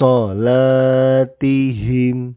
solatihim.